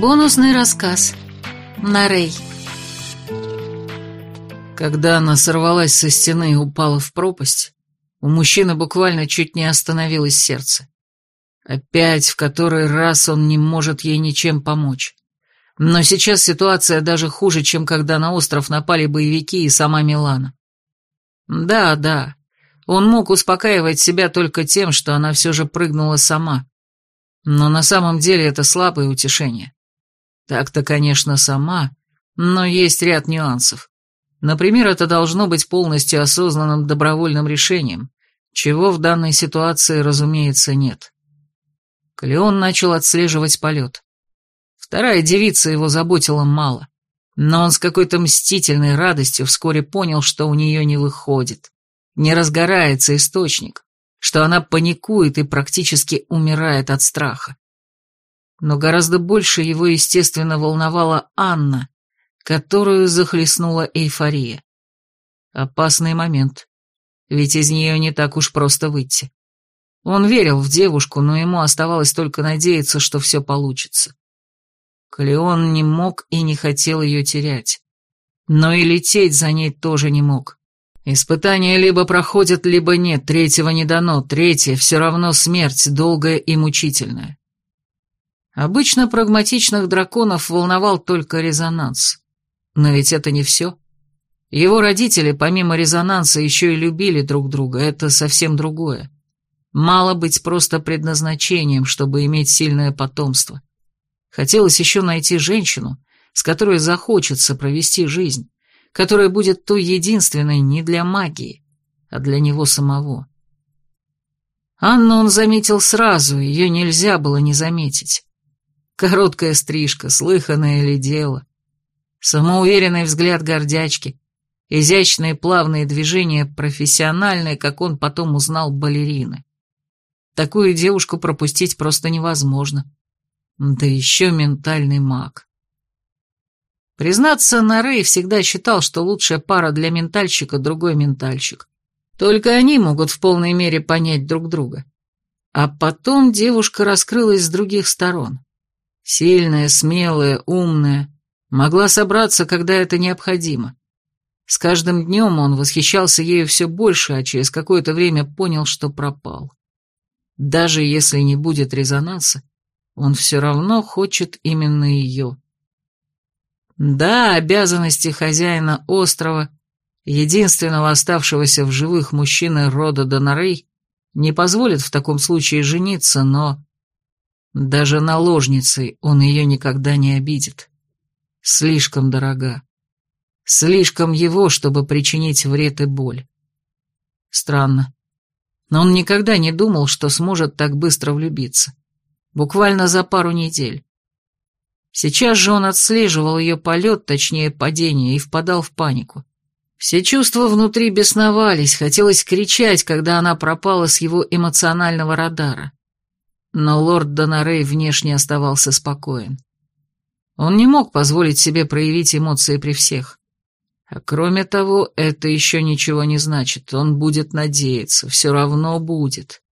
Бонусный рассказ. Нарей. Когда она сорвалась со стены и упала в пропасть, у мужчины буквально чуть не остановилось сердце. Опять в который раз он не может ей ничем помочь. Но сейчас ситуация даже хуже, чем когда на остров напали боевики и сама Милана. Да, да, он мог успокаивать себя только тем, что она все же прыгнула сама. Но на самом деле это слабое утешение. Так-то, конечно, сама, но есть ряд нюансов. Например, это должно быть полностью осознанным добровольным решением, чего в данной ситуации, разумеется, нет. Клеон начал отслеживать полет. Вторая девица его заботила мало, но он с какой-то мстительной радостью вскоре понял, что у нее не выходит, не разгорается источник, что она паникует и практически умирает от страха. Но гораздо больше его, естественно, волновала Анна, которую захлестнула эйфория. Опасный момент, ведь из нее не так уж просто выйти. Он верил в девушку, но ему оставалось только надеяться, что все получится. Клеон не мог и не хотел ее терять. Но и лететь за ней тоже не мог. Испытания либо проходят, либо нет, третьего не дано, третье все равно смерть, долгая и мучительная. Обычно прагматичных драконов волновал только резонанс. Но ведь это не все. Его родители, помимо резонанса, еще и любили друг друга, это совсем другое. Мало быть просто предназначением, чтобы иметь сильное потомство. Хотелось еще найти женщину, с которой захочется провести жизнь, которая будет той единственной не для магии, а для него самого. Анну он заметил сразу, ее нельзя было не заметить. Короткая стрижка, слыханное ли дело. Самоуверенный взгляд гордячки, изящные плавные движения, профессиональные, как он потом узнал, балерины. Такую девушку пропустить просто невозможно. Да еще ментальный маг. Признаться, Нарей всегда считал, что лучшая пара для ментальщика – другой ментальщик. Только они могут в полной мере понять друг друга. А потом девушка раскрылась с других сторон. Сильная, смелая, умная, могла собраться, когда это необходимо. С каждым днем он восхищался ею все больше, а через какое-то время понял, что пропал. Даже если не будет резонанса, он все равно хочет именно ее. Да, обязанности хозяина острова, единственного оставшегося в живых мужчины рода Донорей, не позволят в таком случае жениться, но... Даже наложницей он ее никогда не обидит. Слишком дорога. Слишком его, чтобы причинить вред и боль. Странно. Но он никогда не думал, что сможет так быстро влюбиться. Буквально за пару недель. Сейчас же он отслеживал ее полет, точнее падение, и впадал в панику. Все чувства внутри бесновались, хотелось кричать, когда она пропала с его эмоционального радара. Но лорд Донорей внешне оставался спокоен. Он не мог позволить себе проявить эмоции при всех. А кроме того, это еще ничего не значит, он будет надеяться, все равно будет.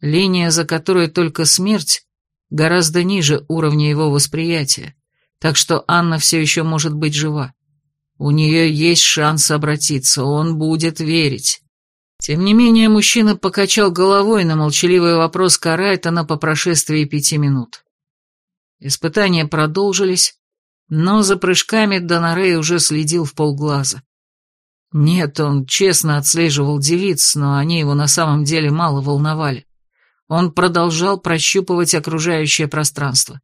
Линия, за которой только смерть, гораздо ниже уровня его восприятия, так что Анна все еще может быть жива. У нее есть шанс обратиться, он будет верить. Тем не менее, мужчина покачал головой на молчаливый вопрос Карайтона по прошествии пяти минут. Испытания продолжились, но за прыжками Донорей уже следил в полглаза. Нет, он честно отслеживал девиц, но они его на самом деле мало волновали. Он продолжал прощупывать окружающее пространство.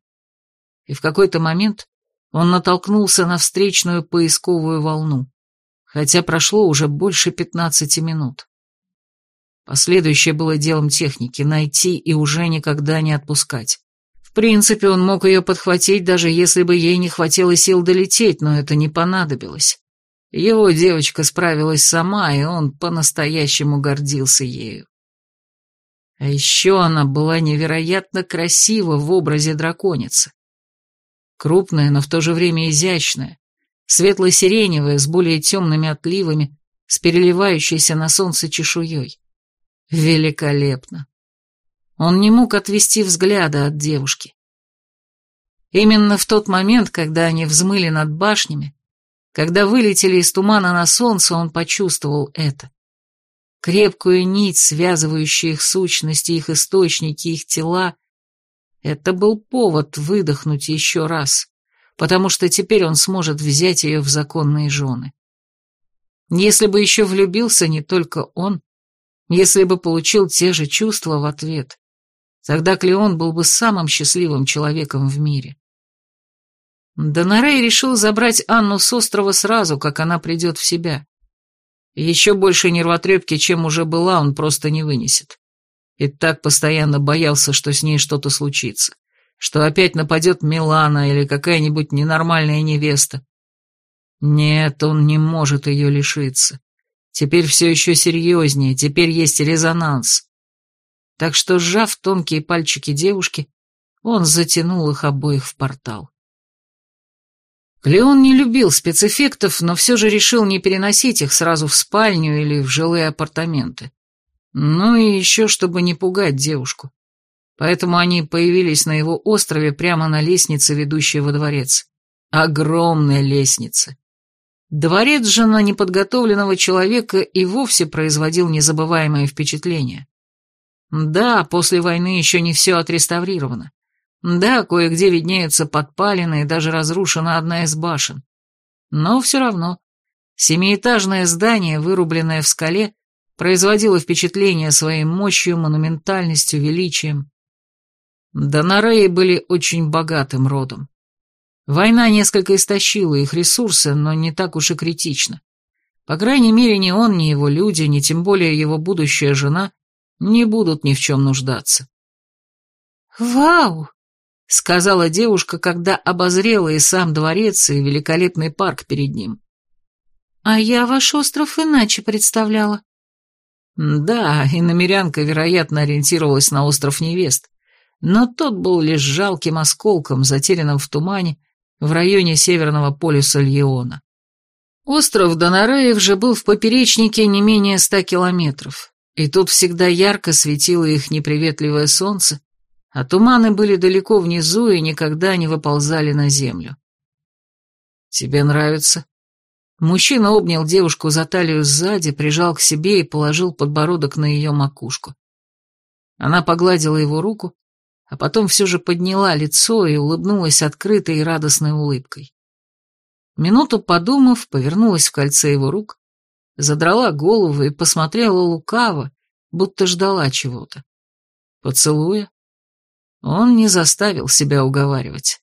И в какой-то момент он натолкнулся на встречную поисковую волну, хотя прошло уже больше пятнадцати минут. Последующее было делом техники — найти и уже никогда не отпускать. В принципе, он мог ее подхватить, даже если бы ей не хватило сил долететь, но это не понадобилось. Его девочка справилась сама, и он по-настоящему гордился ею. А еще она была невероятно красива в образе драконицы. Крупная, но в то же время изящная, светло-сиреневая, с более темными отливами, с переливающейся на солнце чешуей. Великолепно. Он не мог отвести взгляда от девушки. Именно в тот момент, когда они взмыли над башнями, когда вылетели из тумана на солнце, он почувствовал это. Крепкую нить, связывающую их сущности, их источники, их тела. Это был повод выдохнуть еще раз, потому что теперь он сможет взять ее в законные жены. Если бы еще влюбился не только он, если бы получил те же чувства в ответ, тогда Клеон был бы самым счастливым человеком в мире. Донорей решил забрать Анну с острова сразу, как она придет в себя. Еще больше нервотрепки, чем уже была, он просто не вынесет. И так постоянно боялся, что с ней что-то случится, что опять нападет Милана или какая-нибудь ненормальная невеста. Нет, он не может ее лишиться. Теперь все еще серьезнее, теперь есть резонанс. Так что, сжав тонкие пальчики девушки, он затянул их обоих в портал. Леон не любил спецэффектов, но все же решил не переносить их сразу в спальню или в жилые апартаменты. Ну и еще, чтобы не пугать девушку. Поэтому они появились на его острове прямо на лестнице, ведущей во дворец. Огромная лестница. Дворец же на неподготовленного человека и вовсе производил незабываемое впечатление. Да, после войны еще не все отреставрировано. Да, кое-где виднеются подпалины и даже разрушена одна из башен. Но все равно, семиэтажное здание, вырубленное в скале, производило впечатление своей мощью, монументальностью, величием. Донареи были очень богатым родом. Война несколько истощила их ресурсы, но не так уж и критично. По крайней мере, ни он, ни его люди, ни тем более его будущая жена не будут ни в чем нуждаться. «Вау!» — сказала девушка, когда обозрела и сам дворец, и великолепный парк перед ним. «А я ваш остров иначе представляла». Да, и намерянка, вероятно, ориентировалась на остров невест, но тот был лишь жалким осколком, затерянным в тумане в районе северного полюса Льеона. Остров Донореев же был в поперечнике не менее ста километров, и тут всегда ярко светило их неприветливое солнце, а туманы были далеко внизу и никогда не выползали на землю. «Тебе нравится?» Мужчина обнял девушку за талию сзади, прижал к себе и положил подбородок на ее макушку. Она погладила его руку, а потом все же подняла лицо и улыбнулась открытой и радостной улыбкой. Минуту подумав, повернулась в кольце его рук, задрала голову и посмотрела лукаво, будто ждала чего-то. Поцелуя, он не заставил себя уговаривать.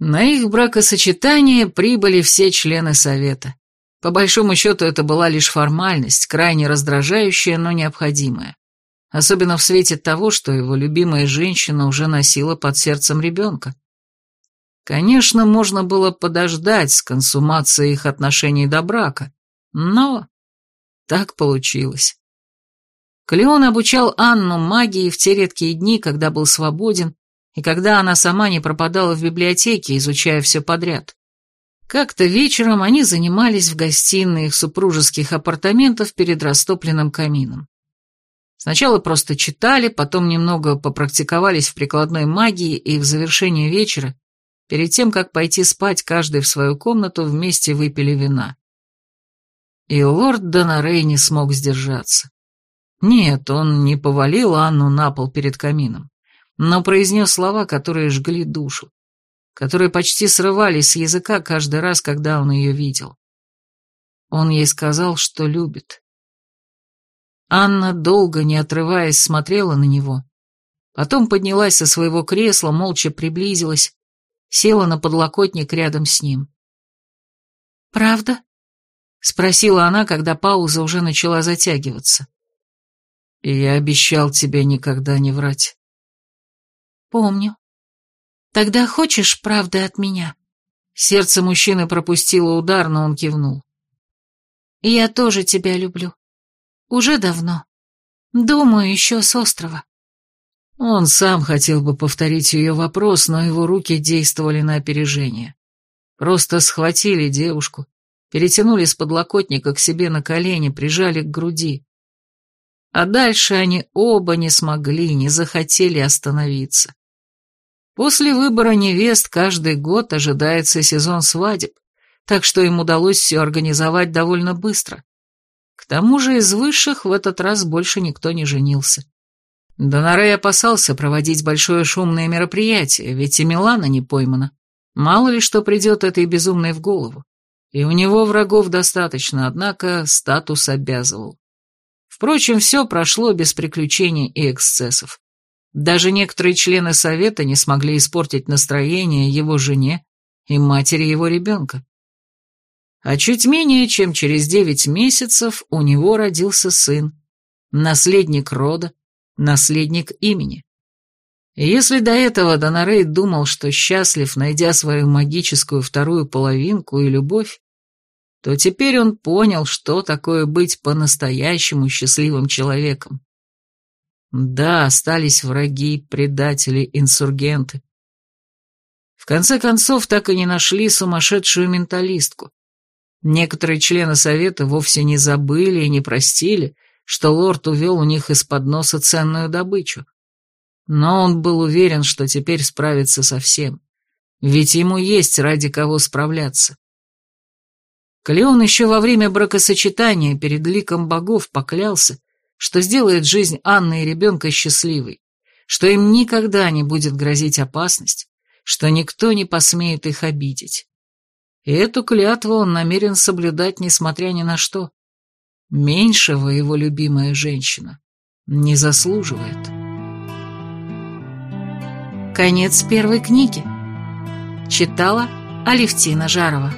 На их бракосочетание прибыли все члены совета. По большому счету это была лишь формальность, крайне раздражающая, но необходимая. Особенно в свете того, что его любимая женщина уже носила под сердцем ребенка. Конечно, можно было подождать с консумацией их отношений до брака, но так получилось. Клеон обучал Анну магии в те редкие дни, когда был свободен, и когда она сама не пропадала в библиотеке, изучая все подряд. Как-то вечером они занимались в гостиной их супружеских апартаментов перед растопленным камином. Сначала просто читали, потом немного попрактиковались в прикладной магии, и в завершении вечера, перед тем, как пойти спать каждый в свою комнату, вместе выпили вина. И лорд Донорей не смог сдержаться. Нет, он не повалил Анну на пол перед камином, но произнес слова, которые жгли душу, которые почти срывались с языка каждый раз, когда он ее видел. Он ей сказал, что любит. Анна, долго не отрываясь, смотрела на него, потом поднялась со своего кресла, молча приблизилась, села на подлокотник рядом с ним. «Правда?» — спросила она, когда пауза уже начала затягиваться. Я обещал тебе никогда не врать. Помню. Тогда хочешь правды от меня? Сердце мужчины пропустило удар, но он кивнул. Я тоже тебя люблю. Уже давно. Думаю, еще с острова. Он сам хотел бы повторить ее вопрос, но его руки действовали на опережение. Просто схватили девушку, перетянули с подлокотника к себе на колени, прижали к груди. А дальше они оба не смогли, не захотели остановиться. После выбора невест каждый год ожидается сезон свадеб, так что им удалось все организовать довольно быстро. К тому же из высших в этот раз больше никто не женился. Донорей опасался проводить большое шумное мероприятие, ведь и Милана не поймана. Мало ли что придет этой безумной в голову. И у него врагов достаточно, однако статус обязывал. Впрочем, все прошло без приключений и эксцессов. Даже некоторые члены совета не смогли испортить настроение его жене и матери его ребенка. А чуть менее чем через девять месяцев у него родился сын, наследник рода, наследник имени. И если до этого Донорей думал, что счастлив, найдя свою магическую вторую половинку и любовь, то теперь он понял, что такое быть по-настоящему счастливым человеком. Да, остались враги, предатели, инсургенты. В конце концов, так и не нашли сумасшедшую менталистку. Некоторые члены совета вовсе не забыли и не простили, что лорд увел у них из-под носа ценную добычу. Но он был уверен, что теперь справится со всем, ведь ему есть ради кого справляться. Клеон еще во время бракосочетания перед ликом богов поклялся, что сделает жизнь Анны и ребенка счастливой, что им никогда не будет грозить опасность, что никто не посмеет их обидеть. И эту клятву он намерен соблюдать, несмотря ни на что. Меньшего его любимая женщина не заслуживает. Конец первой книги. Читала Алевтина Жарова.